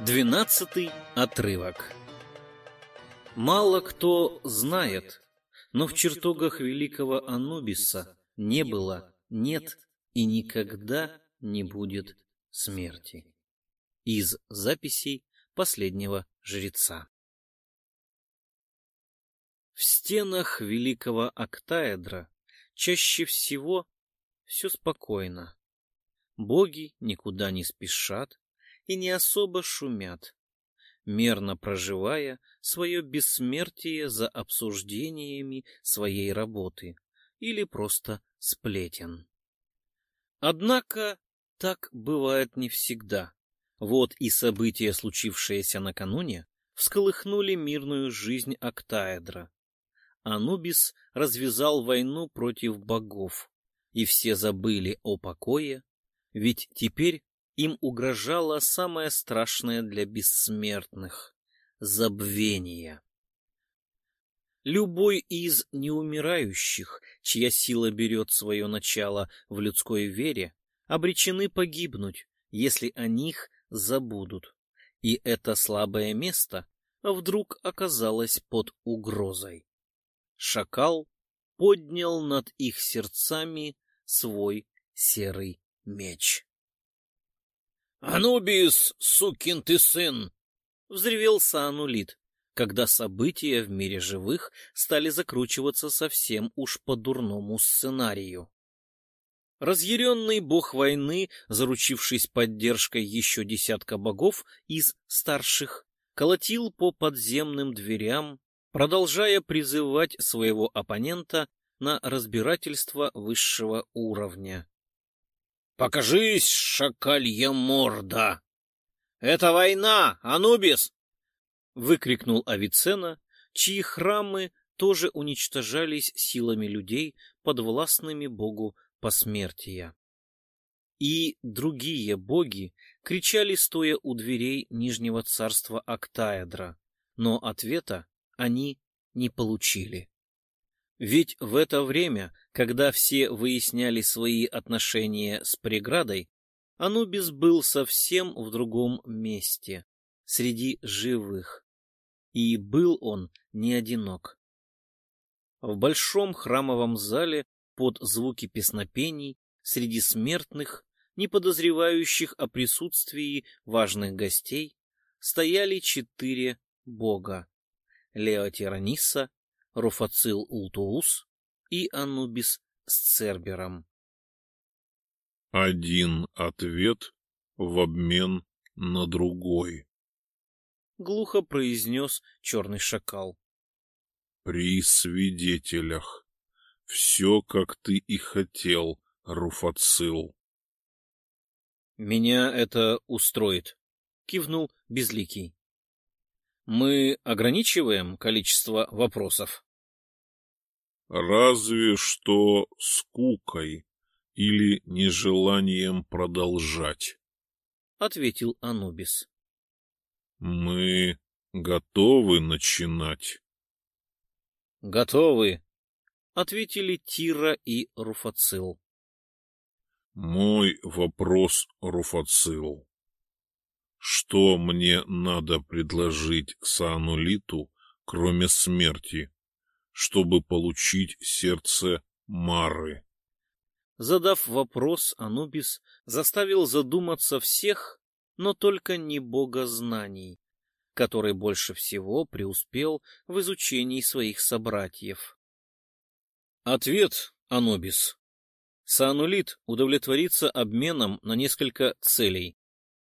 Двенадцатый отрывок Мало кто знает, но в чертогах великого Анубиса не было, нет и никогда не будет смерти. Из записей последнего жреца. В стенах великого октаэдра чаще всего все спокойно. Боги никуда не спешат и не особо шумят, мерно проживая свое бессмертие за обсуждениями своей работы или просто сплетен. Однако так бывает не всегда. Вот и события, случившиеся накануне, всколыхнули мирную жизнь Октаэдра. Анубис развязал войну против богов, и все забыли о покое, ведь теперь им угрожало самое страшное для бессмертных — забвение. Любой из неумирающих, чья сила берет свое начало в людской вере, обречены погибнуть, если о них забудут. И это слабое место вдруг оказалось под угрозой. Шакал поднял над их сердцами свой серый меч. «Анубис, сукин ты сын!» — взревел Саанулит когда события в мире живых стали закручиваться совсем уж по дурному сценарию. Разъяренный бог войны, заручившись поддержкой еще десятка богов из старших, колотил по подземным дверям, продолжая призывать своего оппонента на разбирательство высшего уровня. «Покажись, шакалья морда! Это война, Анубис! выкрикнул Авицена, чьи храмы тоже уничтожались силами людей, подвластными богу посмертия. И другие боги кричали, стоя у дверей Нижнего царства Актаэдра, но ответа они не получили. Ведь в это время, когда все выясняли свои отношения с преградой, Анубис был совсем в другом месте, среди живых. И был он не одинок. В большом храмовом зале под звуки песнопений среди смертных, не подозревающих о присутствии важных гостей, стояли четыре бога — Леотираниса, Руфацил Ултуус и Анубис с Цербером. Один ответ в обмен на другой глухо произнес черный шакал. При свидетелях. Все, как ты и хотел, Руфацил. Меня это устроит, кивнул Безликий. Мы ограничиваем количество вопросов. Разве что скукой или нежеланием продолжать, — ответил Анубис. Мы готовы начинать. Готовы, ответили Тира и Руфацил. Мой вопрос, Руфацил. Что мне надо предложить Саанулиту, кроме смерти, чтобы получить сердце Мары? Задав вопрос, Анубис заставил задуматься всех, но только не бога знаний, который больше всего преуспел в изучении своих собратьев. Ответ, Анубис. Саанулит удовлетворится обменом на несколько целей.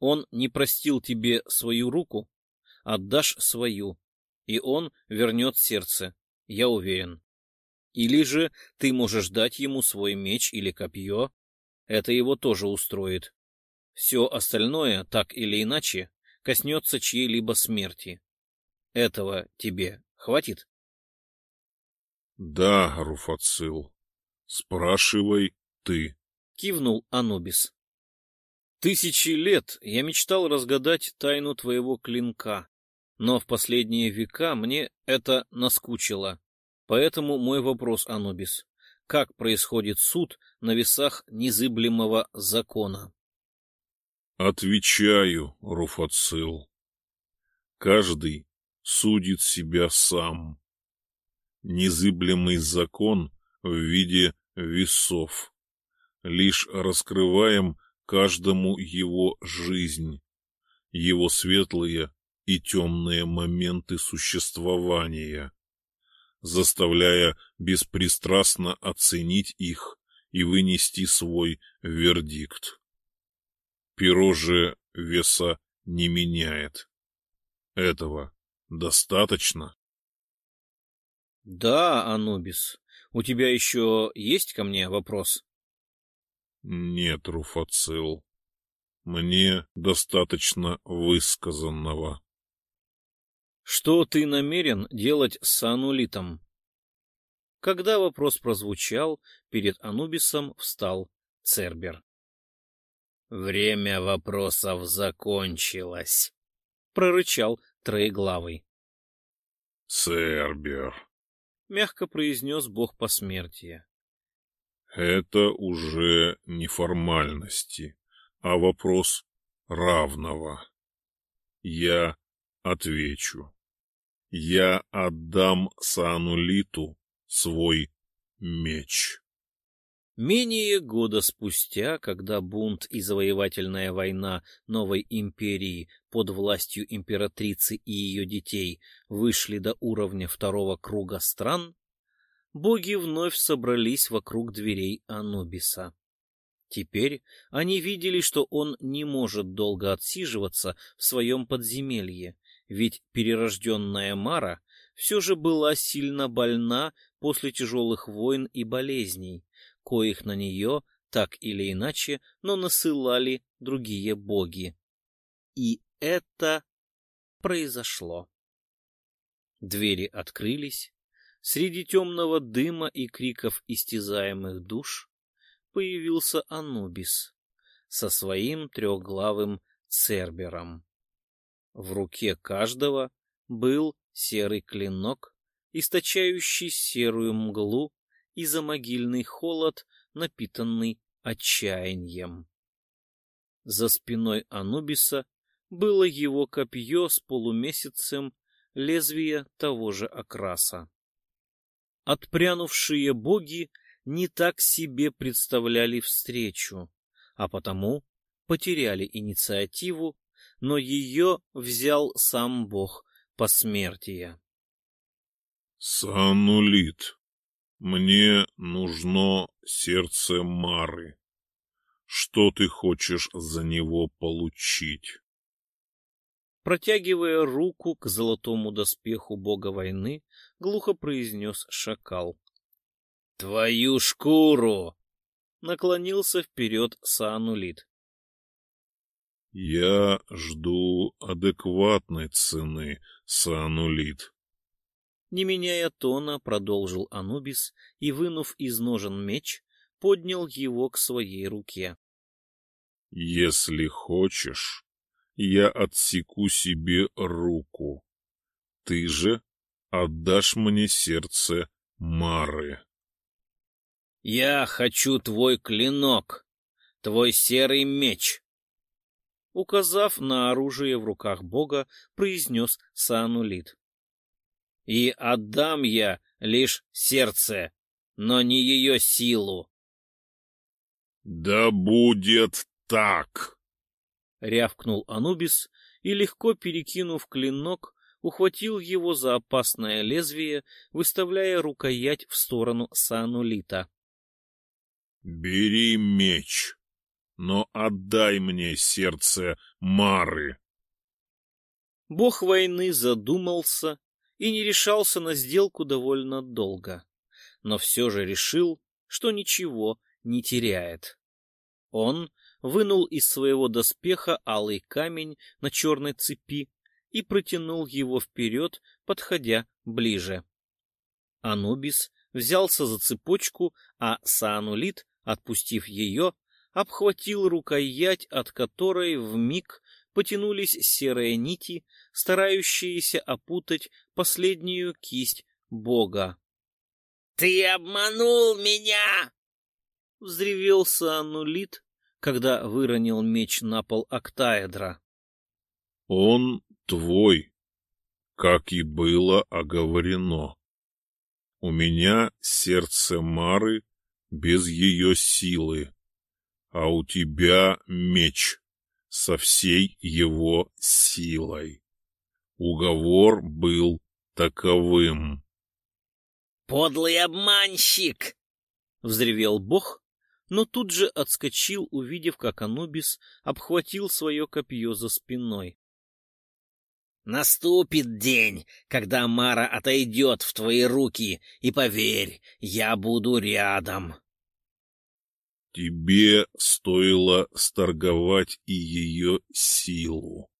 Он не простил тебе свою руку, отдашь свою, и он вернет сердце, я уверен. Или же ты можешь дать ему свой меч или копье, это его тоже устроит. Все остальное, так или иначе, коснется чьей-либо смерти. Этого тебе хватит? — Да, Руфацил. Спрашивай ты. — кивнул Анубис. — Тысячи лет я мечтал разгадать тайну твоего клинка, но в последние века мне это наскучило. Поэтому мой вопрос, Анубис. как происходит суд на весах незыблемого закона. Отвечаю, Руфацил. Каждый судит себя сам. Незыблемый закон в виде весов. Лишь раскрываем каждому его жизнь, его светлые и темные моменты существования, заставляя беспристрастно оценить их и вынести свой вердикт. Перо же веса не меняет. Этого достаточно? — Да, Анубис. У тебя еще есть ко мне вопрос? — Нет, Руфацил. Мне достаточно высказанного. — Что ты намерен делать с Анулитом? Когда вопрос прозвучал, перед Анубисом встал Цербер. «Время вопросов закончилось», — прорычал Троеглавый. «Цербер», — мягко произнес бог посмертия. «Это уже не формальности, а вопрос равного. Я отвечу. Я отдам Саанулиту свой меч». Менее года спустя, когда бунт и завоевательная война новой империи под властью императрицы и ее детей вышли до уровня второго круга стран, боги вновь собрались вокруг дверей Анубиса. Теперь они видели, что он не может долго отсиживаться в своем подземелье, ведь перерожденная Мара все же была сильно больна после тяжелых войн и болезней, коих на нее так или иначе, но насылали другие боги. И это произошло. Двери открылись, среди темного дыма и криков истязаемых душ появился Анубис со своим трехглавым цербером. В руке каждого был серый клинок, источающий серую мглу и за могильный холод, напитанный отчаянием. За спиной Анубиса было его копье с полумесяцем лезвия того же окраса. Отпрянувшие боги не так себе представляли встречу, а потому потеряли инициативу, но ее взял сам бог посмертия. «Санулит, мне нужно сердце Мары. Что ты хочешь за него получить?» Протягивая руку к золотому доспеху бога войны, глухо произнес шакал. — Твою шкуру! — наклонился вперед Саанулит. — Я жду адекватной цены, Саанулит. Не меняя тона, продолжил Анубис и, вынув из ножен меч, поднял его к своей руке. — Если хочешь, я отсеку себе руку. Ты же отдашь мне сердце Мары. Я хочу твой клинок, твой серый меч. Указав на оружие в руках бога, произнес Саанулит. И отдам я лишь сердце, но не ее силу. Да будет так! — рявкнул Анубис и, легко перекинув клинок, ухватил его за опасное лезвие, выставляя рукоять в сторону Саанулита. — Бери меч, но отдай мне сердце Мары. Бог войны задумался и не решался на сделку довольно долго, но все же решил, что ничего не теряет. Он вынул из своего доспеха алый камень на черной цепи и протянул его вперед, подходя ближе. Анубис взялся за цепочку, а Саанулит, отпустив ее, обхватил рукоять, от которой в миг потянулись серые нити, старающиеся опутать последнюю кисть бога. Ты обманул меня! Взревелся Анулит, когда выронил меч на пол октаэдра. Он твой, как и было оговорено. У меня сердце Мары без ее силы, а у тебя меч со всей его силой. Уговор был таковым. «Подлый обманщик!» — взревел бог, но тут же отскочил, увидев, как Анубис обхватил свое копье за спиной. «Наступит день, когда Мара отойдет в твои руки, и поверь, я буду рядом!» Тебе стоило сторговать и ее силу.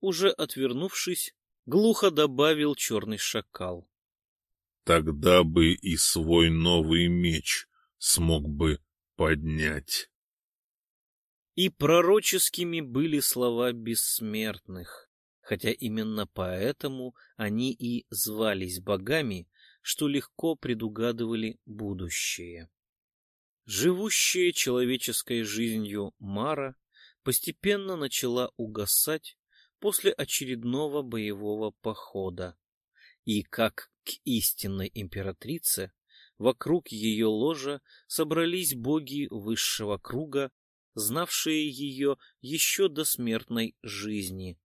Уже отвернувшись, глухо добавил черный шакал. Тогда бы и свой новый меч смог бы поднять. И пророческими были слова бессмертных, хотя именно поэтому они и звались богами, что легко предугадывали будущее. Живущая человеческой жизнью Мара постепенно начала угасать после очередного боевого похода, и, как к истинной императрице, вокруг ее ложа собрались боги высшего круга, знавшие ее еще до смертной жизни,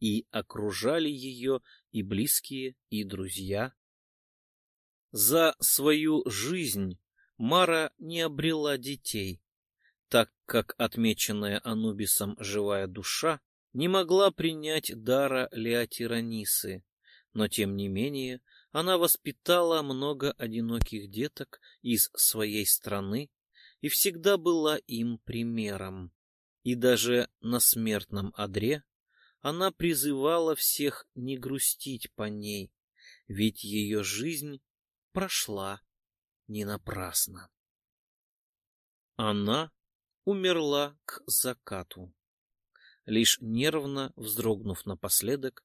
и окружали ее и близкие, и друзья. За свою жизнь Мара не обрела детей, так как отмеченная Анубисом живая душа не могла принять дара Леотиранисы, но тем не менее она воспитала много одиноких деток из своей страны и всегда была им примером. И даже на смертном одре она призывала всех не грустить по ней, ведь ее жизнь прошла не напрасно. Она умерла к закату, лишь нервно вздрогнув напоследок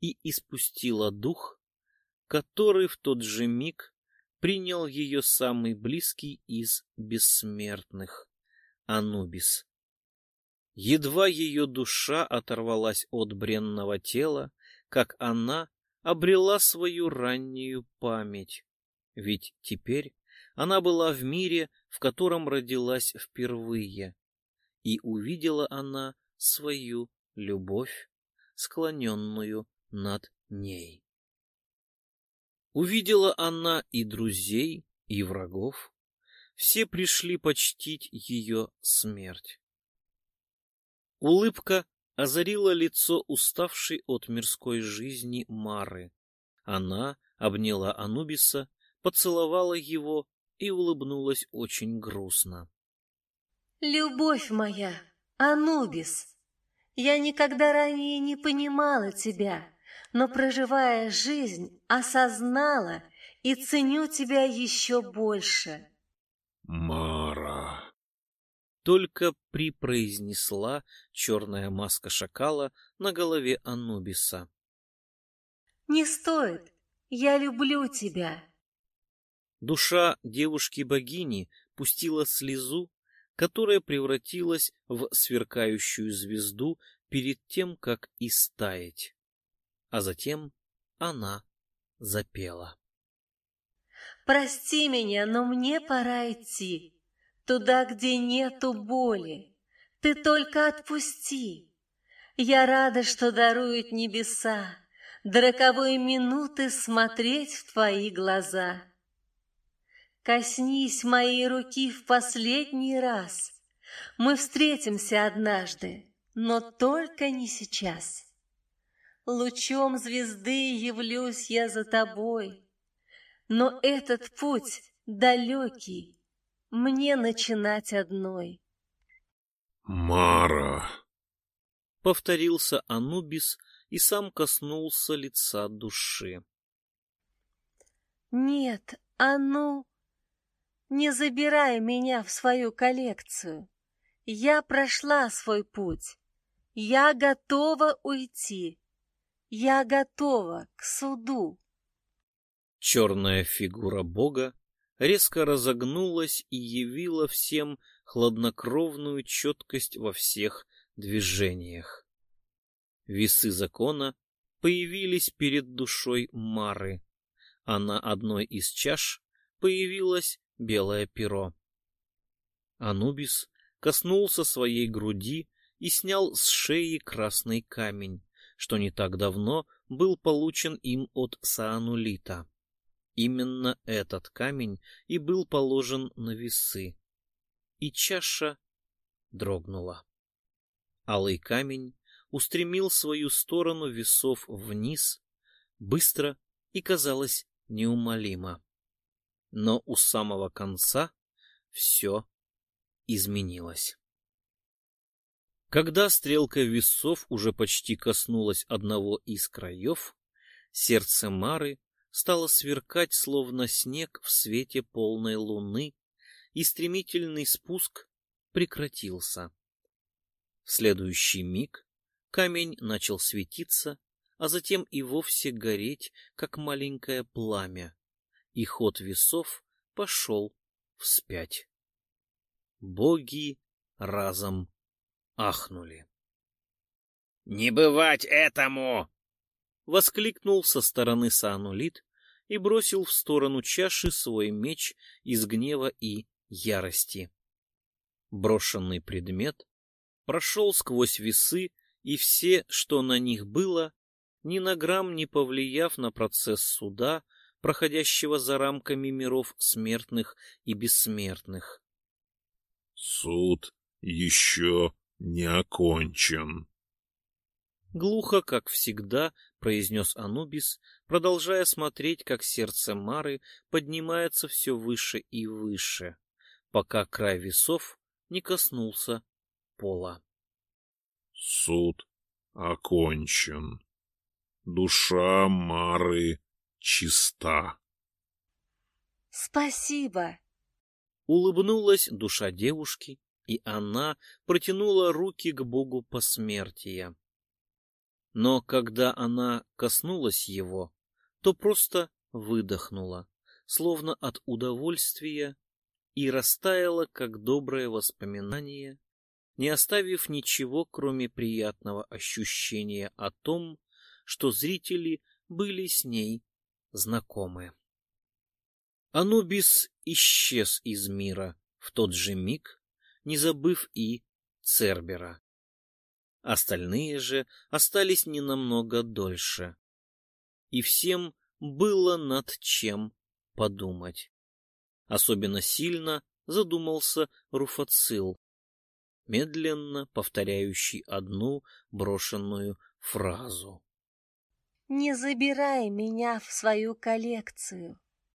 и испустила дух, который в тот же миг принял ее самый близкий из бессмертных — Анубис. Едва ее душа оторвалась от бренного тела, как она обрела свою раннюю память, ведь теперь она была в мире, в котором родилась впервые, и увидела она свою любовь, склоненную над ней. Увидела она и друзей, и врагов. Все пришли почтить ее смерть. Улыбка озарила лицо уставшей от мирской жизни Мары. Она обняла Анубиса поцеловала его и улыбнулась очень грустно. «Любовь моя, Анубис, я никогда ранее не понимала тебя, но, проживая жизнь, осознала и ценю тебя еще больше». «Мара...» Только припроизнесла черная маска шакала на голове Анубиса. «Не стоит, я люблю тебя». Душа девушки-богини пустила слезу, которая превратилась в сверкающую звезду перед тем, как истаять. А затем она запела. «Прости меня, но мне пора идти, туда, где нету боли. Ты только отпусти. Я рада, что даруют небеса, до роковой минуты смотреть в твои глаза». Коснись моей руки в последний раз. Мы встретимся однажды, но только не сейчас. Лучом звезды явлюсь я за тобой, но этот путь далекий, мне начинать одной. Мара! Повторился Анубис и сам коснулся лица души. Нет, а ну... Не забирай меня в свою коллекцию. Я прошла свой путь. Я готова уйти. Я готова к суду. Черная фигура бога резко разогнулась и явила всем хладнокровную четкость во всех движениях. Весы закона появились перед душой Мары, а на одной из чаш появилось белое перо. Анубис коснулся своей груди и снял с шеи красный камень, что не так давно был получен им от Саанулита. Именно этот камень и был положен на весы. И чаша дрогнула. Алый камень устремил свою сторону весов вниз, быстро и, казалось, неумолимо. Но у самого конца все изменилось. Когда стрелка весов уже почти коснулась одного из краев, сердце Мары стало сверкать, словно снег в свете полной луны, и стремительный спуск прекратился. В следующий миг камень начал светиться, а затем и вовсе гореть, как маленькое пламя, и ход весов пошел вспять. Боги разом ахнули. — Не бывать этому! — воскликнул со стороны Саанулит, и бросил в сторону чаши свой меч из гнева и ярости. Брошенный предмет прошел сквозь весы, и все, что на них было, ни на грамм не повлияв на процесс суда, проходящего за рамками миров смертных и бессмертных. «Суд еще не окончен», Глухо, как всегда, произнес Анубис, продолжая смотреть, как сердце Мары поднимается все выше и выше, пока край весов не коснулся пола. Суд окончен. Душа Мары чиста. Спасибо. Улыбнулась душа девушки, и она протянула руки к богу посмертия. Но когда она коснулась его, то просто выдохнула, словно от удовольствия, и растаяла, как доброе воспоминание, не оставив ничего, кроме приятного ощущения о том, что зрители были с ней знакомы. Анубис исчез из мира в тот же миг, не забыв и Цербера. Остальные же остались ненамного дольше. И всем было над чем подумать. Особенно сильно задумался Руфацил, медленно повторяющий одну брошенную фразу. «Не забирай меня в свою коллекцию.